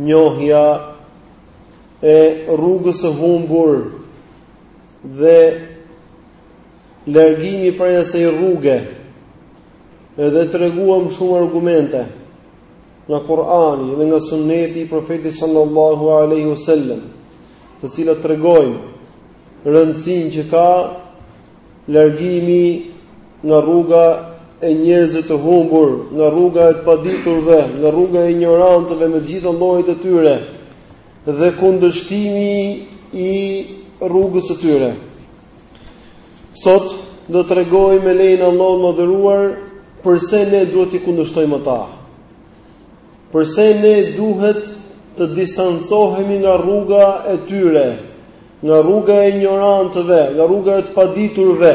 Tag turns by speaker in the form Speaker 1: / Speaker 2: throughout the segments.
Speaker 1: Njohja e rrugës së humbur dhe largimi prej asaj rruge. Edhe treguam shumë argumente nga Kur'ani dhe nga Sunneti i Profetit sallallahu alaihi wasallam, të cilat tregojnë rëndësinë që ka Largimi nga rruga e njerëzve të humbur, nga rruga e të paditurve, nga rruga e injorantëve me të gjitha llojet e tyre dhe kundërshtimi i rrugës së tyre. Sot do të tregojmë me lejen e Allahut të madhëruar përse ne duhet t'i kundërshtojmë ata. Përse ne duhet të distancohemi nga rruga e tyre, nga rruga e injorantëve, nga rruga e të paditurve,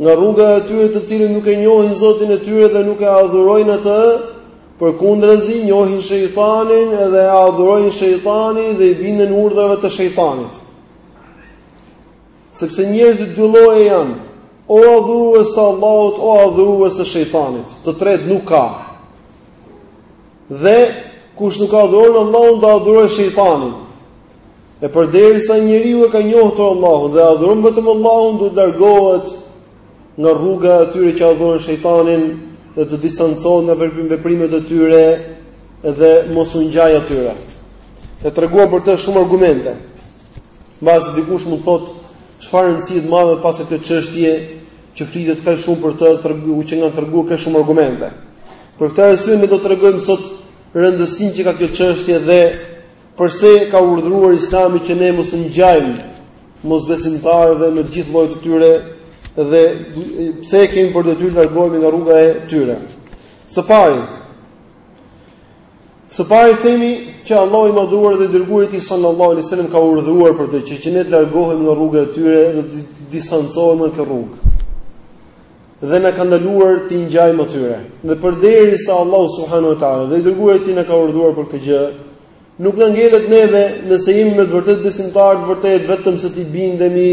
Speaker 1: nga rruga e atyre të cilët nuk e njohin Zotin e tyre dhe nuk e adhurojnë atë, përkundrazi njohin shejtanin dhe e adhurojnë shejtanin dhe i binden urdhrave të shejtanit. Sepse njerëzit dy lloje janë, o adhurues të Allahut, o adhurues të shejtanit. Të tretë nuk ka. Dhe kush nuk adhuron Allahun, do adhurojë shejtanin. E përderisa njeriu e ka njohur Allahun dhe adhuron vetëm Allahun, duhet largohet nga rruga e atyre që adhurojnë shejtanin dhe të distancohet nga veprimet e tyre dhe mos u ngjajë atyre. E treguam për këtë shumë argumente. Mbase dikush mund të thotë, çfarë rëndësie të madhe paska kjo çështje që flitet kaq shumë për të, që kanë treguar kaq shumë argumente. Për këtë arsye ne do të tregojmë sot rëndësinë që ka kjo çështje dhe përse ka urdhëruar Islami që ne mos u ngjajmë mosbesimtarëve me të gjitha llojet e tyre dhe pse kemi për detyrë të largohemi nga rruga e tyre. Së pari, Së pari themi që Allahu i madhëruar dhe i dërguari i tij sallallahu alaihi wasallam ka urdhëruar për këtë gjë që ne të largohemi nga rruga e tyre dhe të distancohemi nga kjo rrugë. Dhe na ka ndaluar t'i ngjajmë atyre. Dhe përderisa Allahu subhanahu wa taala dhe i dërguari i tij na ka urdhëruar për këtë gjë, nuk na ngelet neve nëse jemi me të vërtetë besimtarë të vërtetë vetëmse t'i bindemi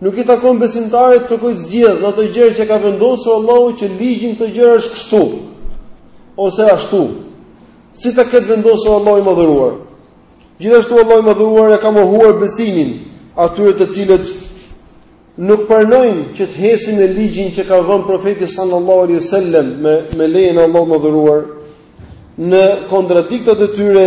Speaker 1: Nuk i takon besimtarit të ketë zgjedhje në ato gjëra që ka vendosur Allahu që ligji në këto gjëra është kështu ose ashtu. Si ta ketë vendosur Allahu i madhëruar. Gjithashtu Allahu i madhëruar ua ka mohuar besimin atyre të cilët nuk pranojnë që të ecin në ligjin që ka dhënë profeti sallallahu alaihi wasallam me me lejen e Allahut të madhëruar në kontradiktat e tyre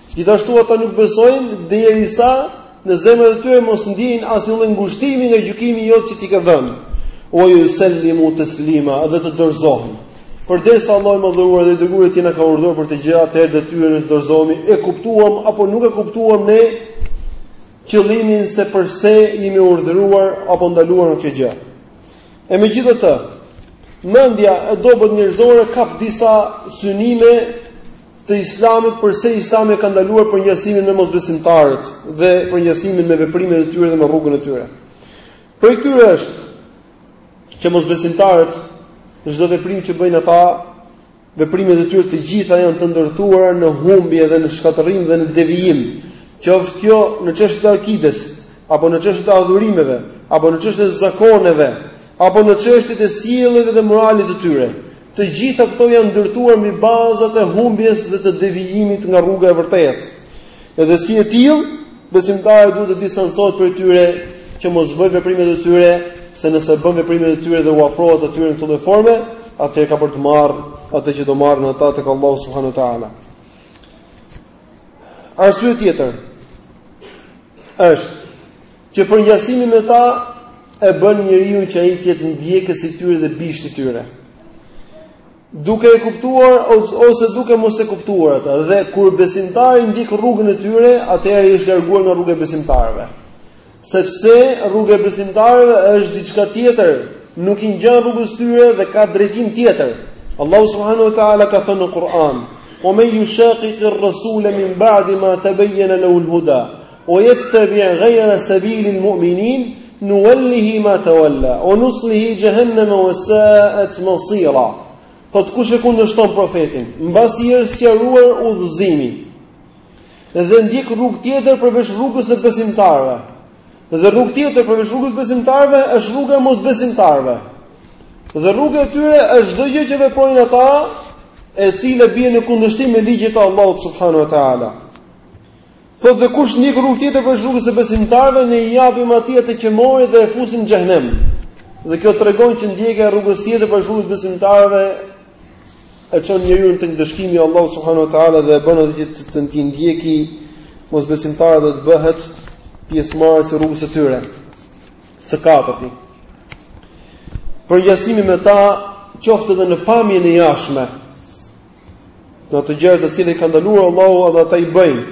Speaker 1: Gjithashtu ata nuk besojnë derisa në zemrat e tyre mos ndiejnë asnjë lloj ngushtimi nga gjykimi jot që ti ke dhënë. Ue jusel-limu teslima dhe të dorëzohen. Përderisa Allahu i madhëruar dhe i dërguari i tij na ka urdhëruar për atë gjë atëherë detyrë ne dorëzohemi, e kuptuam apo nuk e kuptuam ne qëllimin se përse jemi urdhëruar apo ndaluar në këtë gjë. E megjithatë, mendja e dobët njerëzore kap disa synime të Islamit, përse Islami e ka ndaluar përngjasimin me mosbesimtarët dhe përngjasimin me veprimet e tyre dhe me rrugën e tyre. Prej këtyre është që mosbesimtarët në çdo veprim që bëjnë ata, veprimet e tyre të gjitha janë të ndërtuara në humbje dhe në shkatërrim dhe në devijim, qoftë kjo në çështjet e akides, apo në çështjet e adhurimeve, apo në çështjet e zakoneve, apo në çështjet e sjelljes dhe moralit të tyre. Të gjitha këto janë ndërtuar mbi bazat e humbjes dhe të devijimit nga rruga e vërtetë. Edhe si e tillë, besimtarët duhet të distancohet prej tyre që mos bëjnë veprimet e tyre, se nëse bën veprimet e tyre dhe u afrohet atyre në këto forme, atëherë ka për të marrë atë që do marrin ata tek Allahu subhanahu wa taala. Arsye tjetër është Që përngjasimi me ta e bën njeriun që ai të jetë ndjekës i tyre dhe bisht i tyre. Duke e kuptuar ose duke mos e kuptuar atë, dhe kur besimtari ndjek rrugën e tyre, atëherë ai është larguar nga rruga e besimtarëve. Sepse rruga e besimtarëve është diçka tjetër, nuk i ngjan rrugës së tyre dhe ka drejtim tjetër. Allahu subhanahu wa taala ka thënë në Kur'an: "Wa man yushaqiqir rasula min ba'di ma tabayyana lahu al-huda" Wa yattabi' ghayra sabilil mu'minin, nuwallihi ma tawalla, wa nuslihi jahannama wa sa'at masira. Thotë kush e kundërshton profetin, mbasi i është sqaruar udhëzimi, dhe ndjek rrugë tjetër përveç rrugës së besimtarëve, dhe rrugë tjetër përveç rrugës së besimtarëve është rruga e mosbesimtarëve, dhe rruga e tyre është çdo gjë që veprojnë ata, e cila bie në kundërshtim me ligjet e Allahut subhanahu wa taala. Thotë dhe kush ndjek rrugë tjetër përveç rrugës së besimtarëve ne i japim atij atë që mori dhe e fusim në xhehenem. Dhe kjo tregon që ndjekja e rrugës tjetër përveç rrugës së besimtarëve e çon njeriun tek ndëshkimi i Allahut subhanahu wa taala dhe e bën atë që të të ndjeki mosbesimtarët dhe të bëhet pjesëmarrës i rrugës së tyre. Së katërti. Përngjasimi me ta qoftë edhe në pamjen e jashtme, Në ato gjëra të cilat i ka ndaluar Allahu edhe ata i bëjnë.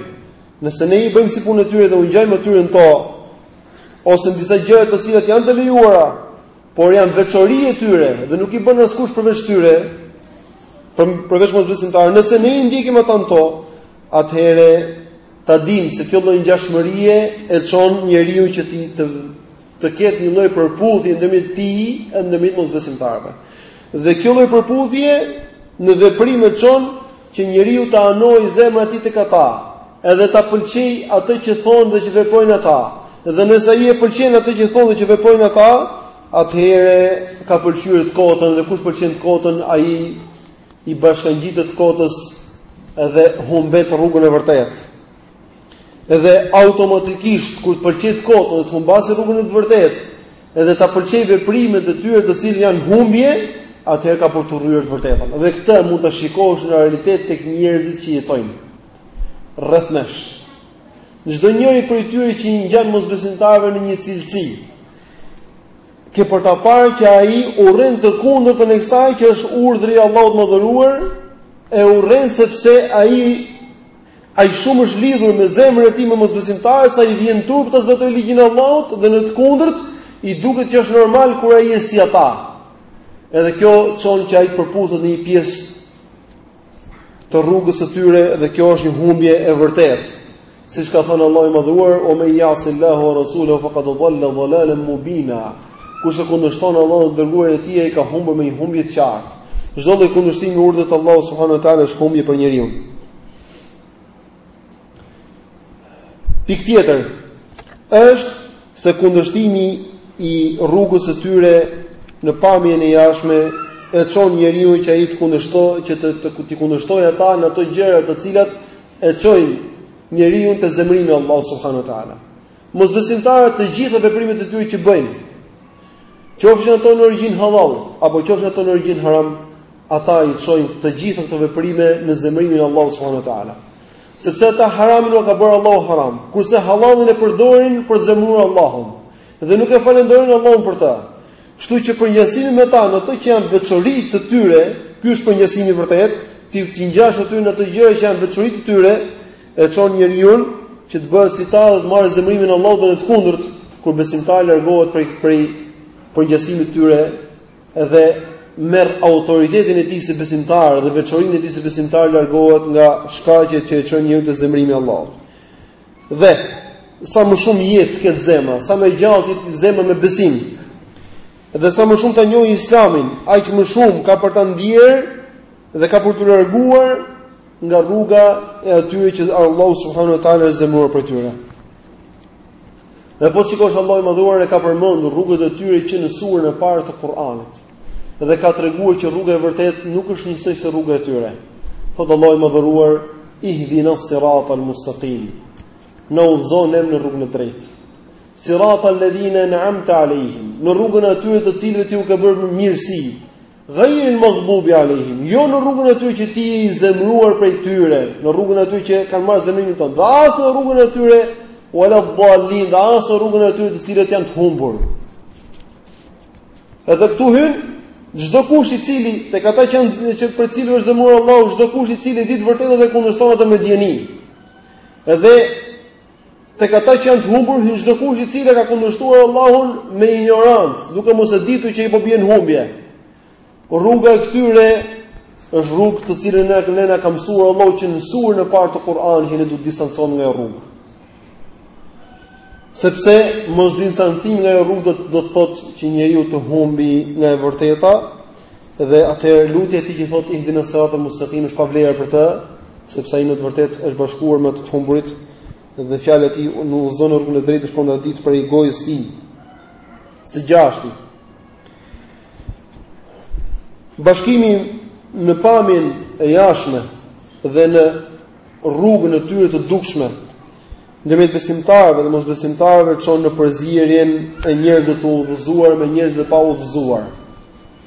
Speaker 1: Nëse ne i bëjmë si punë e tyre dhe u ngjajmë atyre në to, ose në disa gjëra të cilat janë të lejuara, por janë veçori e tyre dhe nuk i bën askush përveç tyre, për përveç mosbesimtarëve, nëse ne i ndjekim ata në to, atëherë ta dimë se kjo lloj ngjashmërie e çon njeriun që ti të të ketë një lloj përputhje ndërmjet tij e ndërmjet mosbesimtarëve. Dhe kjo lloj përputhje në veprime e çon që njeriu t'i anojë zemra e tij tek ata, edhe ta pëlqej atë që thonë dhe që veprojnë ata. Dhe nëse ai e pëlqen atë që thonë dhe që veprojnë ata, atëherë ka pëlqyer të kotën dhe kush pëlqen të kotën, ai i bashkangjitet të kotës dhe humbet rrugën e vërtetë. Edhe automatikisht kur të pëlqejë të kotën dhe të humbasë rrugën e vërtetë, edhe ta pëlqejë veprimet e tyre të cilat janë humbje, atëherë ka për të urryer të vërtetën. Dhe këtë mund ta shikosh në realitet tek njerëzit që jetojnë rreth nesh. Çdo njëri prej tyre që i ngjan mosbesimtarëve në një cilësi, ke për ta parë që ai urren të kundërtën e kësaj që është urdhri i Allahut të Madhëruar, e urren sepse ai Ai shumë është lidhur me zemrën e tij me mosbesimtarët sa i vjen turp për ta zbatuar ligjin e Allahut dhe në të kundërt i duket që është normal kur ai është si ata. Edhe kjo çon që ai të përputhet në një pjesë të rrugës së tyre dhe kjo është një humbje e vërtetë. Siç ka thënë Allahu i Madhëruar, "Wa man yasillaha wa rasulahu faqad dhalla dhalalan mubina." Kush e kundërshton Allahun dhe të dërguarin e tij, ai ka humbur me një humbje të qartë. Çdo lloj kundërshtimi me urdhrat e Allahut subhanehu ue teala është humbje për njeriun. Pikë tjetër është se kundërshtimi i rrugës së tyre në pamjen e jashtme e çon njeriun që ai të kundërshtojë, që të të, t'i kundërshtojë ata në ato gjëra të cilat e çojnë njeriun te zemrimi i Allahut subhanehu ue teala. Mosbesimtarët të gjitha veprimet e tyre që bëjnë, qofshin ato në origjinë halal apo qofshin ato në origjinë haram, ata i çojnë të gjitha këto veprime në zemrimin e Allahut subhanehu ue teala. Sepse ata haramin nuk ka bërë Allahu haram, kurse hallalin e përdorin për të zemëruar Allahun dhe nuk e falënderojnë Allahun për të. Kështu që përngjasimi me ta, në të që janë veçori të tyre, ky është përngjasimi i vërtetë, ti t'i ngjash atyre në ato gjëra që janë veçori të tyre, e çon njeriun që të bëhet si ta dhe të marrë zemrimin e Allahut dhe në të kundërt, kur besimtari largohet prej prej përngjasimit të tyre, Edhe merr autoritetin e tij si besimtar dhe veçorinë e tij si besimtar largohet nga shkaqet që e çojnë njeriun te zemrimi i Allahut. Dhe sa më shumë ta ketë zemra, sa më gjallë të jetë zemra me besim. Dhe sa më shumë ta njohë Islamin, aq më shumë ka për ta ndier dhe ka për t'u larguar nga rruga e atyre që Allahu subhanahu wa taala është zemruar prej tyre. Dhe po ta shikosh Allahu i Madhuar e ka përmendur rrugët e tyre që në surën e parë të Kur'anit. Dhe ka treguar që rruga e vërtetë nuk është njësoj si rruga e tyre. Thotë Allahu i Madhuar ihdina sirata al-mustaqim. Na udhëzo në rrugën e drejtë. Sirata alladhina an'amta alehim. Në rrugën e atyre të cilëve ti u ke bërë mirësi. Ghayril maghdubi alehim, jo në rrugën e atyre që ti je i zemëruar prej tyre, në rrugën e atyre që kanë marrë zemrimin tënd, dhe as në rrugën e atyre wala dhallin, dhe as në rrugën e atyre të cilët janë të humbur. Edhe këtu hyn çdo kush i cili tek ata që janë që prej cilëve është zemëruar Allahu, çdo kush i cili di të vërtetën dhe kundërshton atë me dijeni. Edhe Tek ata që janë të humbur hyn çdo kush i cili e ka kundërshtuar Allahun me injorancë, duke mos e ditur që ai po bie në humbje. Rruga e këtyre është rrugë të cilën ne ne na ka mësuar Allahu që në surën e parë të Kur'anit që ne duhet të distancohemi nga ajo rrugë. Sepse mos distancimi nga ajo rrugë do të thotë që njeriu të humbë nga e vërteta Dhe atëherë lutja e tij që thotë ihdina siratal mustaqim është pa vlerë për të, sepse ai në të vërtetë është bashkuar me të humburit dhe fjalët e tij na udhëzo në rrugën e drejtë është kontradikt për gojën e tij. Së gjashti. Bashkimi në pamjen e jashtme dhe në rrugën e tyre të dukshme ndërmjet besimtarëve dhe mosbesimtarëve çon në përzierjen e njerëzve të udhëzuar me njerëz të paudhëzuar.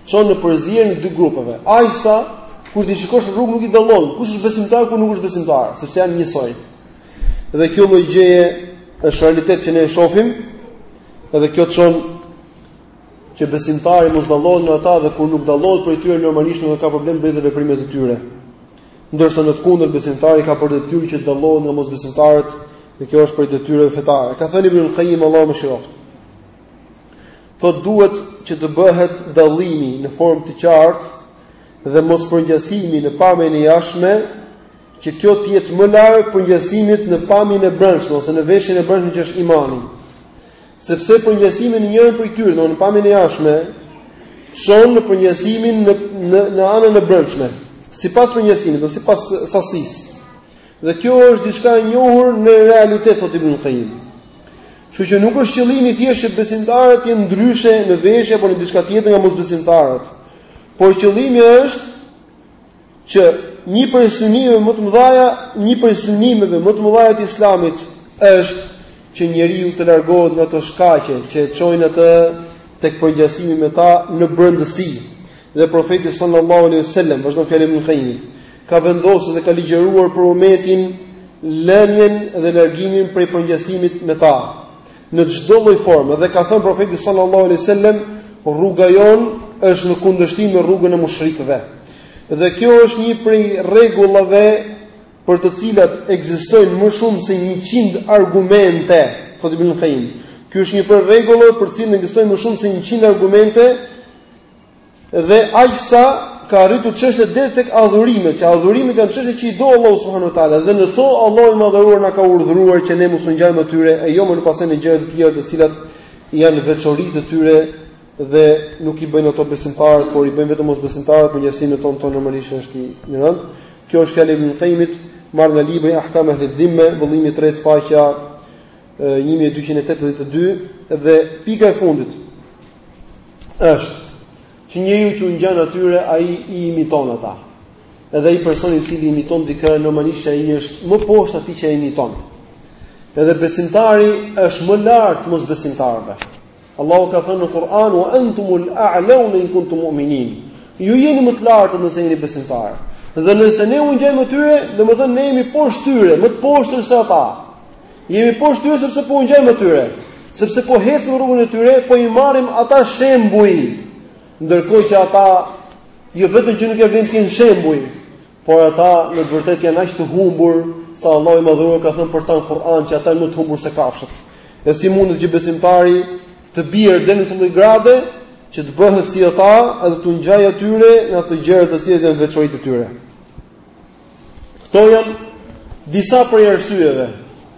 Speaker 1: çon në përzierjen e dy grupeve. Aq sa kur t'i shikosh në rrugë nuk i dallon kush është besimtar kush nuk është besimtar, sepse janë njësoj. Dhe kjo lloj gjëje është realitet që ne e shohim. Edhe kjo çon që besimtari mos dallohet nga ata dhe kur nuk dallohet prej tyre normalisht nuk ka problem të bëjë veprimet e tyre. Ndërsa në të kundër besimtari ka për detyrë që të dallohet nga mosbesimtarët, dhe kjo është prej detyrave fetare. Ka thënë Ibn Qayyim Allahu e mëshiroftë. Thotë duhet që të bëhet dallimi në formë të qartë dhe mospërngjasimi në pamjen e jashtme, që kjo të jetë më larg përngjasimit në pamjen e brendshme ose në veshjen e brendshme që është imani. Sepse përngjasimi në njërën prej tyre, në pamjen e jashtme, çon në përngjasimin në në në anën e brendshme, sipas përngjasimit ose sipas sasisë. Dhe kjo është diçka e njohur në realitet thotë Ibn Qayyim. Kështu që nuk është qëllimi thjesht që besimtarët të jenë ndryshe në veshje apo në diçka tjetër nga mosbesimtarët. Por qëllimi është që një prej synimeve më të mëdha, një prej synimeve më të mëdha të Islamit është që njeriu të largohet nga ato shkaqe që e çojnë atë tek përngjasimi me ta në brendësi. Dhe profeti sallallahu alaihi wasallam vazhdon fjala e Ibn Qayyimit. ka vendosur dhe ka ligjëruar për umetin lënien dhe largimin prej përngjasimit me ta në çdo lloj forme dhe ka thënë profeti sallallahu alaihi wasallam rruga jon është në kundërshtim me rrugën e mushrikëve dhe kjo është një prej rregullave për të cilat ekzistojnë më shumë se 100 argumente thotë ibn Qayyim kjo është një prej rregullave për të cilat ekzistojnë më shumë se 100 argumente Dhe aq sa ka arritur çështja deri tek adhurimet, që adhurimet janë çështje që i do Allahu subhanahu wa taala dhe në to Allahu i madhëruar na ka urdhëruar që ne mos u ngjajmë atyre e jo më në pastaj në gjëra të tjera të cilat janë veçori të tyre dhe nuk i bëjnë ato besimtarët, por i bëjnë vetëm mosbesimtarët me njësinë e tonë tonë normalisht është i rëndë. Kjo është fjalë e Ibn Qayyimit, marrë nga libri Ahkam al-Dhimma, vëllimi i tretë faqja 1282 dhe pika e fundit është që njeriu që u ngjan atyre ai i imiton ata. Edhe ai person i cili imiton dikë normalisht që ai është më poshtë atij që e imiton. Edhe besimtari është më lart mosbesimtarëve. Allahu ka thënë në Kur'an: "Wa antumul a'launa in kuntum mu'minin." Ju jeni më të lartë nëse jeni besimtarë. Dhe nëse ne u ngjajmë atyre, domethënë ne jemi poshtë tyre, më të poshtër se ata. Jemi poshtë tyre sepse po u ngjajmë atyre, sepse po hecim rrugën e tyre, po i marrim ata shembuj. Ndërkohë që ata jo vetëm që nuk e vlen të jenë shembuj, por ata në të vërtetë janë aq të humbur sa Allahu i Madhëruar ka thënë për ta në Kur'an që ata janë më të humbur se kafshët. E si mundet që besimtari të bjerë deri në atë lloj grade që të bëhet si ata, edhe t'u ngjajë atyre në ato gjërat të cilat janë veçoritë e tyre. Këto janë disa prej arsyeve,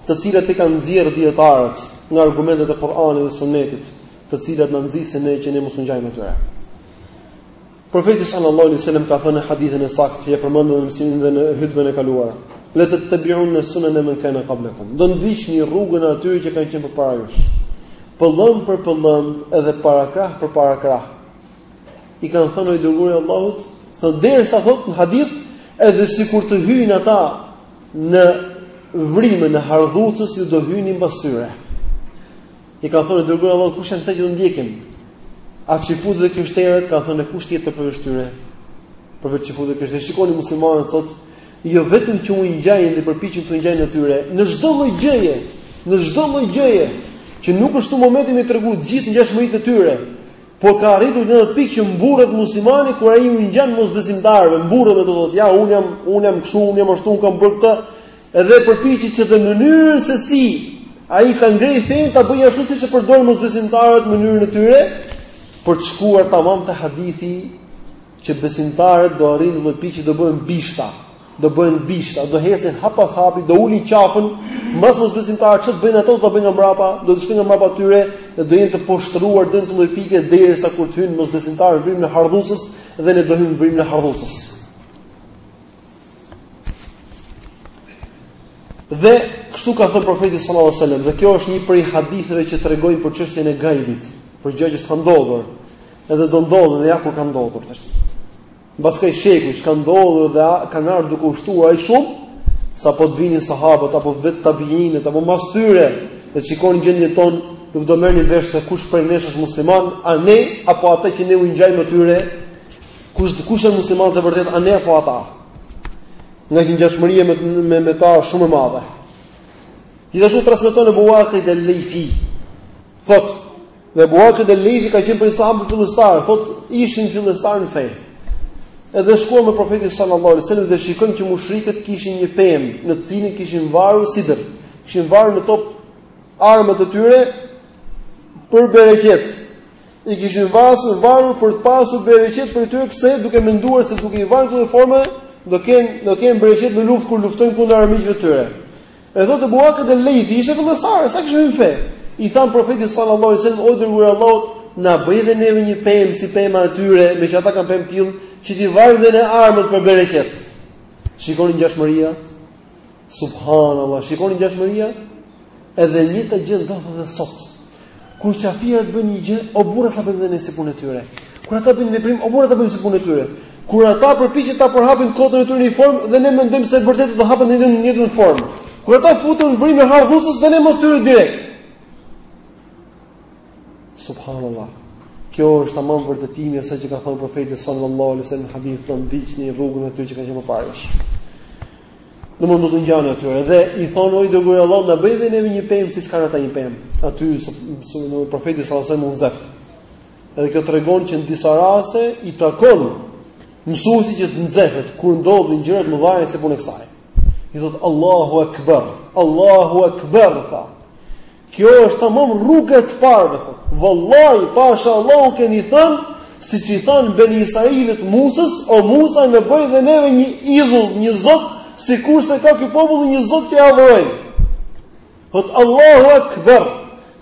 Speaker 1: të cilat i kanë nxjerrë dietarët nga argumentet e Kur'anit dhe Sunetit, të cilat na nxisin ne që ne mos u ngjajmë atyre. Profeti sallallahu alaihi wasallam ka thënë në hadithin e saktë që e përmendëm në mësimin dhe në hutbën e kaluar, "Le tettebiunne sunene men kana qablakum." Do ndiqni rrugën e atyre që kanë qenë përpara jush. Pëllëmbë për pëllëmbë edhe parakrah për parakrah. I kanë thënë o i dërguari i Allahut, thotë derisa thotë në hadith, edhe sikur të hyjnë ata në vrimën e hardhucës ju do hyni mbas tyre. I kanë thënë i dërguari i Allahut kush janë këta që do ndjekim? A çifutët dhe krishterët ka thënë kush tjetër përveç tyre? Përveç çifutët dhe krishterët shikoni muslimanët sot jo vetëm që u ngjajnë dhe përpiqen t'u ngjajnë atyre në çdo lloj gjëje, në çdo lloj gjëje që nuk është këtu momenti me tregu gjithë ngjashmëritë e tyre, Por ka arritur në atë pikë që mburret muslimani kur ai u ngjan mosbesimtarëve, mburret dhe do thotë, ja un jam un jam kshu, un jam ashtu, un kam bërë këtë, edhe përpiqet që dhe mënyrën se si ai ta ngrejë fenë ta bëjë ashtu siç e përdorin mosbesimtarët në mënyrën e tyre për të shkuar tamam te hadithi që besimtarët do arrijnë në atë lloj pike që do bëhen bishta, do bëhen bishta, do ecin hap pas hapi, do ulin qafën, mbas mosbesimtarët ç'të bëjnë ato, do bëjnë nga mbrapa, do të shkojnë nga mbrapa tyre, do të jenë të poshtëruar deri në atë lloj pike derisa kur të hyjnë mosbesimtarët në vrimën e hardhucës dhe ne do hyjmë në vrimën e hardhucës. Dhe kështu ka thënë profeti sallallahu alajhi wasallam, dhe kjo është një prej haditheve që tregojnë për çështjen e gajbit, për gjë që s'ka ndodhur, edhe do ndodhë dhe ja kur ka ndodhur tash. Mbas kaq shekujsh ka ndodhur dhe kanë ardhur duke u shtuar aq shumë, sa po të vinin sahabët apo vetë tabiinët apo mas tyre, dhe të shikonin gjendjen tonë, nuk do merrnin vesh se kush prej nesh është musliman, a ne apo ata që ne u ngjajmë atyre Kush kush janë muslimanët e vërtetë, a ne apo ata? Nga që ngjashmëria me me, me ta është shumë e madhe. Gjithashtu transmeton Ebu Uakid el-Lejthi. Thot, Ebu Uakid el-Lejthi ka qenë prej sahabëve fillestar, thot ishin fillestar në fe. Edhe shkuan me profetin sallallahu alaihi wasallam dhe shikojnë që mushrikët kishin një pemë në të cilin kishin varur sidër. Kishin varur në to armët e tyre për bereqet. i kishin varur varur për të pasur bereqet prej tyre pse duke menduar se duke i varur në këtë formë do ken do ken bereqet në luftë kur luftojnë kundër armiqve të tyre. E thotë Ebu Uakid el-Lejthi ishte fillestar, sa kishin hyrë në fe. I than profetit sallallahu alajhi wasallam, "O i dërguari i Allahut, na bëj dhe neve një pemë si pema e tyre, meqë ata kanë pemë të tillë, që t'i varim dhe ne armët për bereqet." Shikoni ngjashmëria. Subhanallah, shikoni ngjashmëria edhe e njëjta gjë ndodh edhe sot. Kur qafirat bëjnë një gjë, o burra ta bëjmë dhe ne si punë e tyre. Kur ata bëjnë një veprim, o burra ta bëjnë si punë e tyre. Kur ata përpiqen ta përhapin të kotën e tyre në një formë dhe ne mendojmë se e vërteta do të hapet në të njëjtën formë. Kur ata futen në vrimën e hardhucës dhe ne mas tyre direkt. Subhanallah. Kjo është tamam vërtetimi i asaj që ka thënë profeti sallallahu alaihi wasallam në hadith të ndiqni rrugën e atyre që kanë qenë përpara jush. Në mund të të ngjanë aty dhe i thonë o i dërguari i Allahut na bëj dhe neve një pemë siç kanë ata një pemë. Atëherë profeti sallallahu alaihi wasallam u nxeh. Edhe kjo tregon që në disa raste i takon mësuesit që të nxehet kur ndodhin gjëra të mëdha si puna e kësaj. I thotë Allahu akbar, Allahu akbar. Tha. Kjo është tamam rruga e të parëve. Vallahi, pasha Allahun keni thënë, siç i thanë beni Israilët Musës, o Musa, na bëj dhe neve një idhull, një zot, sikurse ka ky popull një zot që e adhurojnë. Thotë Allahu Akbar.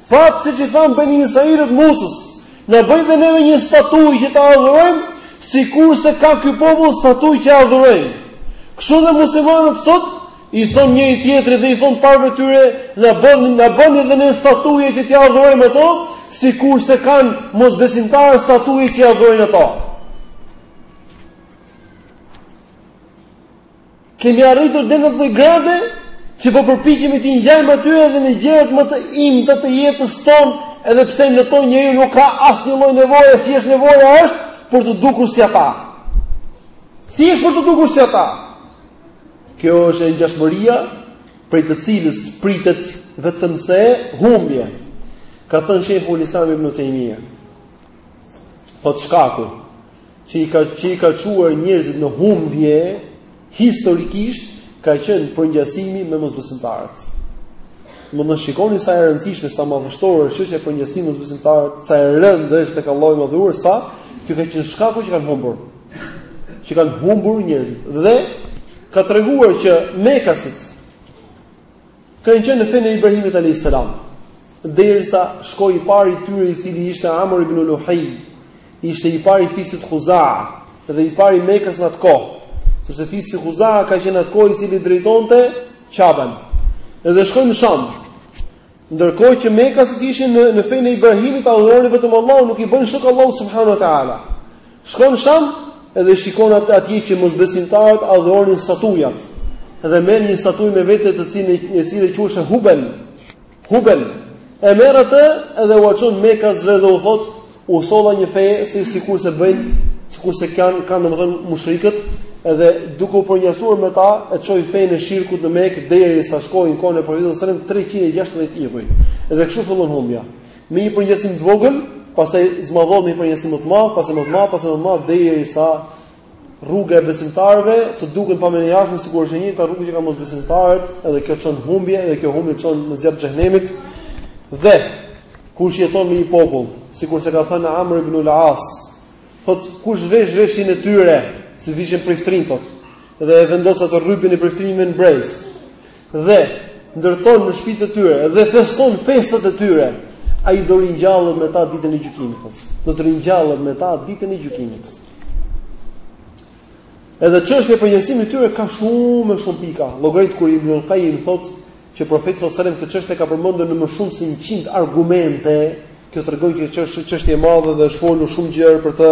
Speaker 1: Thatë siç i thanë beni Israilët Musës, na bëj dhe neve një statujë që ta adhurojmë, sikurse ka ky popull statujë që e adhurojnë. Kështu dhe muslimanët sot I thonë njëri tjetrit dhe i thonë të parëve të tyre, na bëni na bëni dhe ne statuja që t'i adhurojmë ato, sikurse kanë mosbesimtarët statuja që i adhurojnë ato. Kemi arritur deri në atë gradë që po përpiqemi t'u ngjajmë atyre edhe në gjërat më të imta të jetës tonë, edhe pse në to njeriu nuk ka asnjë lloj nevoje, thjesht nevoja është për të dukur si ata. Thjesht për të dukur si ata. Kjo është ngjashmëria prej të cilës pritet vetëm se humbje. Ka thënë shejhul Islam ibn Taymija. Thotë shkaku që i ka që i ka çuar njerëzit në humbje historikisht ka qenë përngjasimi me mosbesimtarët. Domethënë shikoni sa e rëndësishme, sa madhështore është që përngjasimi me mosbesimtarët sa e rëndë është tek Allahu i madhëruar, sa kjo ka qenë shkaku që kanë humbur. që kanë humbur njerëzit dhe ka treguar që mekasit kanë qenë në fenë e Ibrahimit alayhis salam derisa shkoi i pari i tyre i cili ishte Amr ibn Luhay ishte i pari i fisit Khuzaa dhe i pari i Mekës në atë kohë sepse fisi Khuzaa ka qenë atë kohë i cili drejtonte Qaben dhe shkoi në Sham Ndërkohë që mekasit ishin në, në fenë e Ibrahimit, adhuronin vetëm Allahun, nuk i bënin shok Allahut subhanahu wa taala. Shkon në Sham dhe shikon atë atje që mosbesimtarët adhuronin statujat. Dhe merr një statujë me vete të cilën e cila quhej Hubel. Hubel. E merr atë dhe ua çon Mekasve dhe u thotë, U solla një fe si sikurse bëjnë, sikurse kanë kanë domethënë mushrikët, edhe duke u përngjasuar me ta, e çoi fenë e shirkut në Mekë derisa shkoi në kohën e Profetit sallallahu alajhi wasallam 360 idhuj. Edhe kështu fillon humbja. Me një përngjasim të vogël, pastaj zmadhohet me një përngjasim më të madh, pastaj më të madh, pastaj më të madh derisa Rruga e besimtarëve të duken pak më ndryshe sikurse e njëjta rrugë që kanë mosbesimtarët, edhe kjo çon humbje, edhe kjo humbje çon në zjarr të xhehenemit. Dhe kush jeton me një popull, sikurse ka thënë Amr ibn al-As, thot kush vesh veshjen e tyre, si vishen priftërinjtë thot, dhe e vendos atë rripin e priftërinjve në brez. dhe ndërton në shtëpitë e tyre dhe feston festat e tyre, ai do ringjallet me ta ditën e gjykimit. Do të ringjallet me ta ditën e gjykimit. Edhe çështja e përngjasimit të tyre ka shumë më shumë pika. Llogarit kur Ibn al-Qayyim thotë që profeti sallallahu alajhi wasallam këtë çështje ka përmendur në më shumë se 100 argumente, kjo tregon që çështja është çështje e madhe dhe është folur shumë gjerë për të,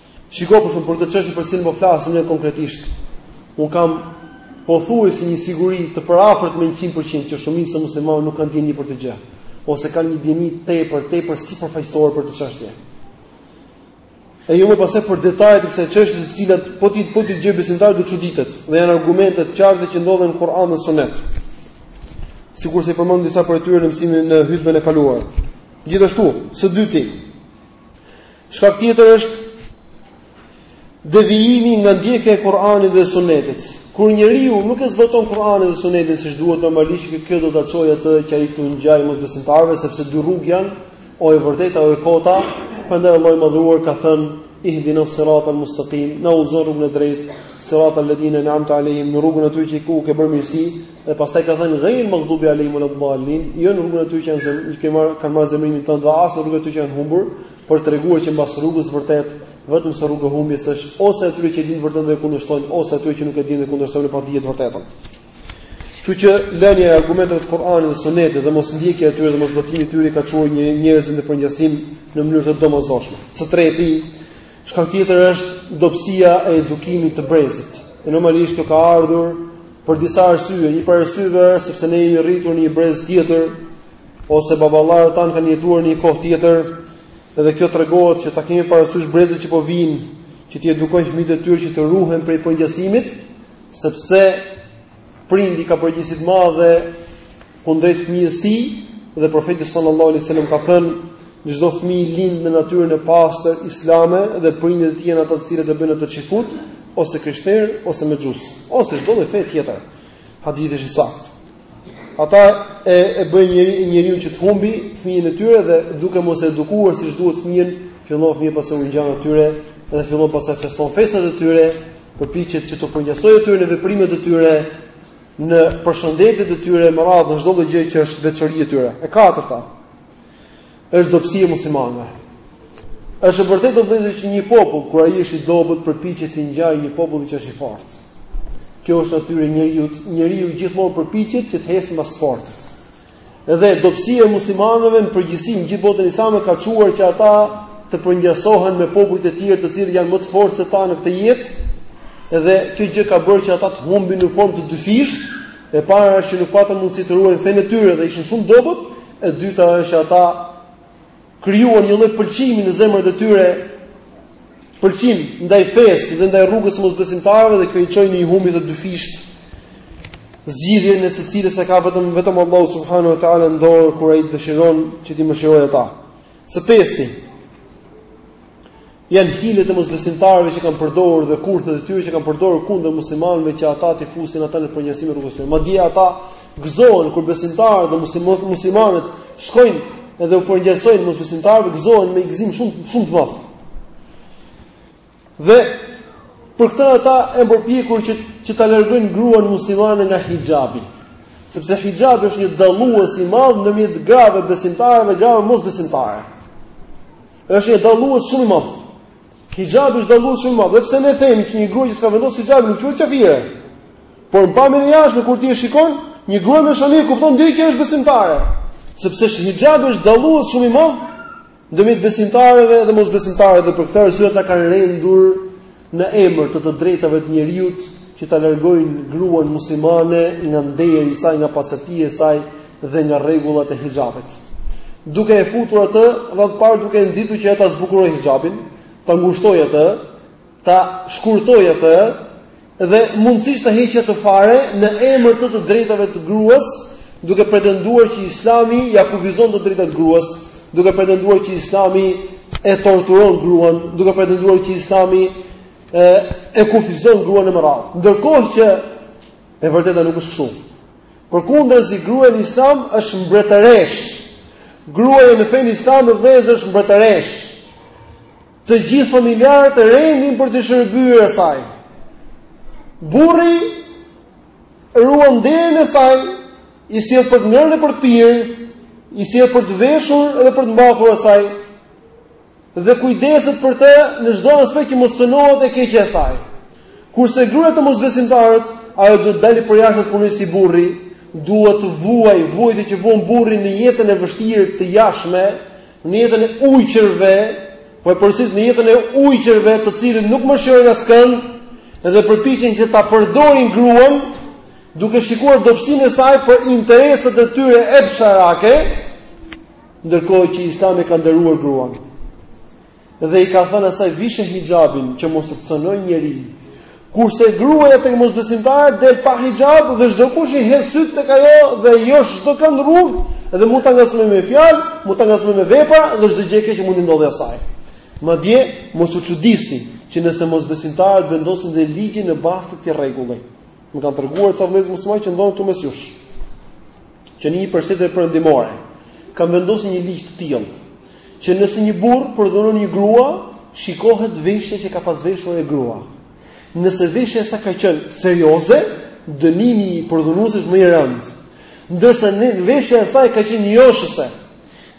Speaker 1: Shiko për shembull për këtë çështje për të cilën po flasim konkretisht. Unë kam pothuaj si një siguri të përafërt me 100% që shumica e muslimanëve nuk kanë dijeni për këtë gjë ose kanë një dijeni tepër tepër sipërfaqësore për këtë çështje. E jo më pastaj për detajet e kësaj çështje të cilat po t'i po t'i dëgjojë besimtari do çuditet dhe janë argumente të qarta që ndodhen në Kur'an dhe Sunet. Sikurse i përmenda disa prej tyre në mësimin në hutbën e kaluar. Gjithashtu, së dyti, Shkak tjetër është devijimi nga ndjekja e Kur'anit dhe Sunetit. Kur njeriu nuk e zbaton Kur'anin dhe Sunetin siç duhet, normalisht që kjo do ta çojë atë që ai t'u ngjajë mosbesimtarëve sepse dy rrugë janë, o e vërteta o e kota, prandaj Allahu i madhuar ka thënë ihdina sirata almustaqim, na udhëzo në rrugën e drejtë, sirata alladhina an'amta alehim, në rrugën e atyre që u ke bërë mirësi, Dhe pastaj ka thënë ghayril maghdubi alehim wal dallin, jo në rrugën e atyre që janë zemër, që kanë kanë marrë zemërimin tënd dhe as në rrugën e atyre që janë humbur, për të treguar që mbas rrugës të vërtetë vetëm se rruga e humbjes është ose atyre që e dinë të vërtetën dhe e kundërshtojnë ose atyre që nuk e dinë dhe e kundërshtojnë në padije të vërtetën. Kështu që lënia e argumenteve të Kur'anit dhe Sunetit dhe mosndjekja e tyre dhe moszbatimi i tyre i ka çuar njerëzit në përngjasim në mënyrë të domosdoshme. Së treti, Shkak tjetër është dobësia e edukimit të brezit. E normalisht kjo ka ardhur për disa arsye. Një prej arsyeve është sepse ne jemi rritur në një brez tjetër ose baballarët tanë kanë jetuar në një kohë tjetër, edhe kjo tregohet që ta kemi parasysh brezat që po vijnë, që t'i edukojnë fëmijët e tyre që të ruhen prej përngjasimit, sepse prindi ka përgjegjësi të madhe kundrejt fëmijës të tij dhe profeti sallallahu alaihi wasallam ka thënë çdo fëmijë lind në natyrën e pastër islame dhe prindit e tij janë ata të cilët e bëjnë atë çifut ose krishterë ose mexhus ose çdo lloj fe tjetër. Hadithi është i saktë. Ata e e bëjnë njeriun që të humbi fëmijën e tyre dhe duke mos e edukuar siç duhet fëmijën, fillon fëmija pastaj u ngjan atyre dhe fillon pastaj feston festat e tyre përpiqet që të u përngjasojë atyre në veprimet e tyre, në përshëndetjet e tyre e me radhë në çdo lloj gjë që është veçori e tyre. E katërta është dobësia e muslimanëve. Është e vërtetë vëllezër që një popull kur ai është i dobët përpiqet t'i ngjajë një populli që është i fortë. Kjo është natyrë e njeriut, njeriu gjithmonë përpiqet që të ecë mas të fortëve. Edhe dobësia e muslimanëve në përgjithësi në gjithë botën islame ka çuar që ata të përngjasohen me popujt e tjerë të cilët janë më të fortë se ta në këtë jetë. Dhe kjo gjë ka bërë që ata të humbin në formë të dyfishtë, e para është që nuk patën mundësi të ruajnë fenë e tyre dhe ishin shumë të dobët, e dyta është që ata krijuan një lloj pëlqimi në zemrat e tyre, pëlqim ndaj fesë dhe ndaj rrugës së mosbesimtarëve dhe kjo i çoi në një humbje të dyfishtë. Zgjidhjen e së cilës e ka vetëm vetëm Allahu subhanahu wa taala në dorë kur ai dëshiron që t'i mëshirojë ata. Së pesti, Janë hilet e mosbesimtarëve që kanë përdorur dhe kurthet e tyre që kanë përdorur kundër muslimanëve që ata t'i fusin ata në përngjasimin e rrugës së tyre. Madje ata gëzohen kur besimtarët dhe muslimanët shkojnë edhe u përngjasojnë mosbesimtarëve, gëzohen me gëzim shumë shumë të madh. Dhe për këtë ata janë përpjekur që që ta largojnë gruan muslimane nga hixhabi. Sepse hixhabi është një dallues i madh ndërmjet grave besimtare dhe grave mosbesimtare. Është një dallues shumë i madh. Hixhabi është dallues shumë i madh, dhe pse ne themi që një grua që s'ka vendosur hixhab nuk quhet qafire. Por në pamjen e jashtme kur ti e shikon, një grua me shami kupton direkt që është besimtare, sepse hixhabi është dallues shumë i madh ndërmjet besimtarëve dhe mosbesimtarëve dhe për këtë arsye ata kanë rendur në emër të të drejtave të njeriut që ta largojnë gruan muslimane nga nderi i saj, nga pastërtia e saj dhe nga rregullat e hixhabit. Duke e futur atë radhë parë duke e nxitur që ajo ta zbukurojë hixhabin, ta ngushtojë atë, ta shkurtojë atë dhe mundësisht ta heqë atë fare në emër të të drejtave të gruas, duke pretenduar që Islami ia kufizon të drejtat gruas, duke pretenduar që Islami e torturon gruan, duke pretenduar që Islami e e kufizon gruan e me radhë. Ndërkohë që e vërteta nuk është kështu. Përkundrazi gruaja në Islam është mbretëreshë. Gruaja në fenë Islame vëllezër është mbretëreshë. Të gjithë familjarët rendin për t'i shërbyer asaj. Burri ruan nderin e saj I sjell për të ngrënë dhe për të pirë, i sjell për të veshur dhe për të mbathur asaj. Dhe kujdeset për të në çdo aspekt që mos cenohet e keqja e saj. Kurse gruaja te mosbesimtarët, ajo duhet të dalë përjashta të punojë si burri, duhet të vuajë vuajtjet që vuan burri në jetën e vështirë të jashtme, në jetën e ujqërve, po e përsëris në jetën e ujqërve të cilët nuk mëshirojnë askënd, edhe përpiqen që ta përdorin gruan, duke shikuar dobësinë e saj për interesat e tyre epsharake, ndërkohë që Islami e ka nderuar gruan. Dhe i ka thënë asaj vishe hixhabin që mos të të cenojë njeri. Kurse gruaja te mosbesimtarët del pa hixhab dhe çdokush i hedh sytë tek ajo dhe josh çdokënd rrugës dhe mund ta ngacmojë me fjalë, mund ta ngacmojë me vepra dhe çdo gjë e keqe mund t'i ndodhë asaj. Madje mos u çudisni që nëse mosbesimtarët vendosin dhe ligjin në bazë të këtij rregulli. Më kanë treguar ca vëllezër muslimanë që ndodhen këtu mes jush. Që në një prej shteteve perëndimore kanë vendosur një ligj të tillë që nëse një burrë përdhunon një grua, shikohet veshja që ka pas veshur ajo grua. Nëse veshja e saj ka qenë serioze, dënimi i përdhunuesit është më i rëndë. Ndërsa nëse veshja e saj ka qenë joshëse,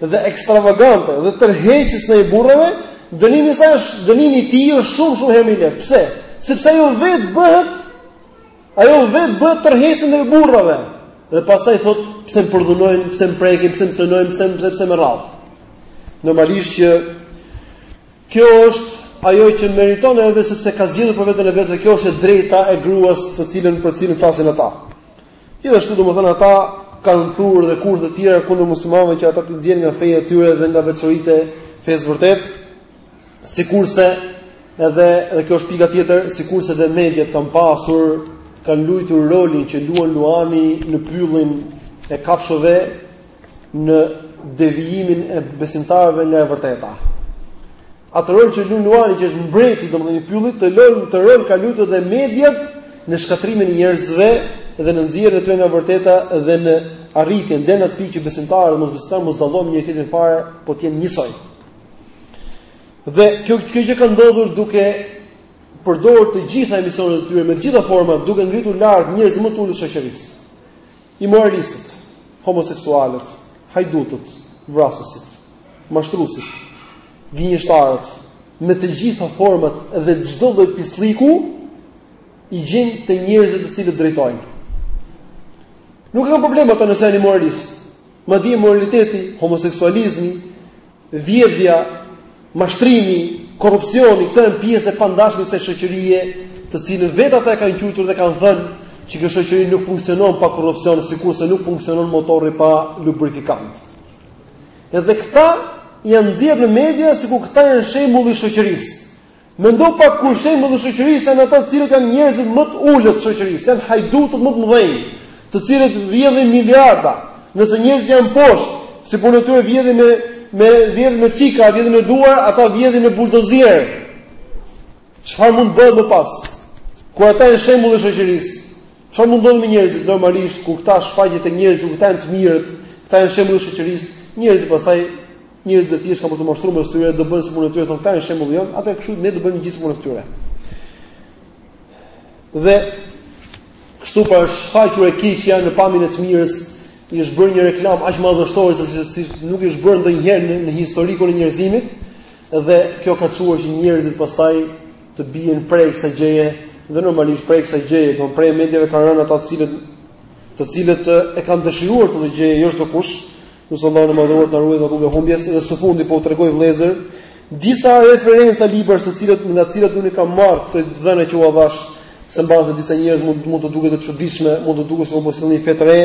Speaker 1: dhe ekstravagante dhe tërheqëse ndaj burrave, dënimi sa është dënimi i tij është shumë shumë herë më i lehtë. Pse? Sepse ajo vetë bëhet ajo vetë bëhet tërheqëse ndaj burrave. Dhe pastaj thotë pse më përdhunojnë, pse më prekin, pse më cenojnë, pse më pse më rrahin. Normalisht që kjo është ajo që meriton ajo vetë sepse ka zgjedhur për veten e vet dhe kjo është e drejta e gruas të cilën për cilën flasin ata. Gjithashtu domethënë ata kanë thurur dhe kurthe të tjera kundër muslimanëve që ata t'i nxjerrin nga feja e tyre dhe nga veçoritë e fesë së vërtetë. Sikurse edhe edhe kjo është pika tjetër, sikurse dhe mediat kanë pasur kanë luajtur rolin që luan luani në pyllin e kafshëve në devijimin e besimtarëve nga e vërteta. Atë rol që luan luani që është mbreti domethënë i pyllit atë rol kanë luajtur dhe mediat në shkatërrimin e njerëzve dhe në nxjerrjen e tyre nga e vërteta dhe në arritjen deri në atë pikë që besimtarë e mosbesimtarë mos dallojnë njëri-tjetrin fare, po të jenë njësoj. Dhe kjo kjo që ka ndodhur duke përdorur të gjitha emisionet e tyre me të gjitha format duke ngritur lart njerëzit më të ulët të shoqërisë. Imoralistët, homoseksualët, hajdutët, vrasësit, mashtruesit, gënjeshtarët, me të gjitha format dhe çdo lloj pislliku i gjen te njerëzit të cilët drejtojnë. Nuk e kanë problem ata nëse janë imoralistë. Madje imoraliteti, homoseksualizmi, Vjedhja, mashtrimi, korrupsioni, këto janë pjesë e pandashme të kësaj shoqërie, të cilën vetë ata e kanë quajtur dhe kanë thënë që kjo shoqëri nuk funksionon pa korrupsion, sikurse nuk funksionon motori pa lubrifikant. Edhe këta janë nxjerrë në media sikur këta janë shembulli i shoqërisë. Mendo pak kur shembulli i shoqërisë janë ata të cilët janë njerëzit më të ulët të shoqërisë, janë hajdutët më të mëdhenj, të cilët vjedhin miliarda. Nëse njerëzit që janë poshtë, si puna e tyre vjedhin me me vjedhin me cika, vjedhin me duar, ata vjedhin me buldozier. Çfarë mund të bëhet më pas? Kur ata janë shembulli i shoqërisë? Çfarë mund të ndodhë me njerëzit normalisht kur këta shfaqen te njerëzit, kur këta janë të mirët, këta janë shembulli i shoqërisë, njerëzit pastaj njerëzit e thjeshtë, ka po të mashtruar me tyre do bëjnë si puna e tyre, thonë këta janë shembulli jonë, atëherë kështu ne do bëjmë njësoj si puna e tyre. Dhe kështu pra është shfaqur e keqja në pamjen e të mirës, i është bërë një reklamë aq madhështore saqë nuk i është bërë ndonjëherë në, në historikun e njerëzimit dhe kjo ka çuar që njerëzit pastaj të bien prej kësaj gjëje dhe normalisht prej kësaj gjëje, pre e mediave kanë rënë ata të cilët të cilët e kanë dëshiruar këtë gjë, jo çdokush, Lus Allahun e madhëruar të na ruajë nga rruga e humbjes dhe së fundi po u tregoj vëllezër, disa referenca librash të cilët nga të cilët unë kam marrë të dhënat që ua dhashë, se mbase disa njerëz mund, mund t'u duket e çuditshme, mund t'u duket se më po sjell një fe të re,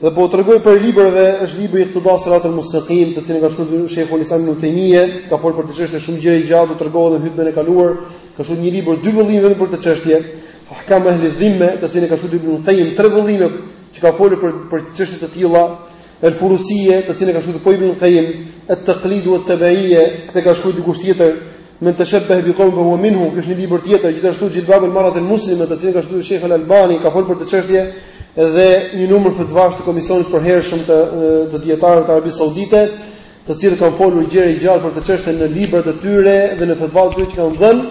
Speaker 1: dhe po tregoj prej librave, është libri Iktida es Siratil Mustekim, të cilin e ka shkruajtur Shejhul Islam Ibn Tejmije, ka folur për këtë çështje shumë gjerë e gjatë, tregova dhe hytben e kaluar, ka shkru një libër dy vëllime vetëm për këtë çështje, Ahkam ehli dhimme, të cilin e ka shkruajtur ibn Qayyim tre vëllime që ka folur për për çështje të tilla, El Furusie, të cilën e ka shkruar po Ibn Qayyim, El Taqlid wa Tabaiyya, këtë e ka shkruar dikush tjetër, Men tashabbah bi qawmin huwa minhu, ky është një libër tjetër, gjithashtu Jilbab al Marat al Muslime, të cilin e ka shkruar Sheikh Al Albani, ka folur për këtë çështje dhe një numër fetvash të komisionit të përhershëm të dijetarëve të Arabisë Saudite, të cilët kanë folur gjerë e gjatë për këtë çështje në librat e tyre dhe në fetvat e tyre që kanë dhënë,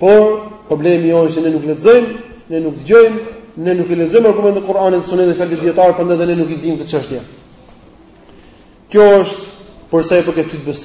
Speaker 1: por problemi jonë është që ne nuk lexojmë, ne nuk dëgjojmë, ne nuk i lexojmë argumentet e Kuranit dhe Sunetit dhe fjalët e dijetarëve, prandaj dhe ne nuk i dimë këto çështje. Kjo është për sa i përket hytb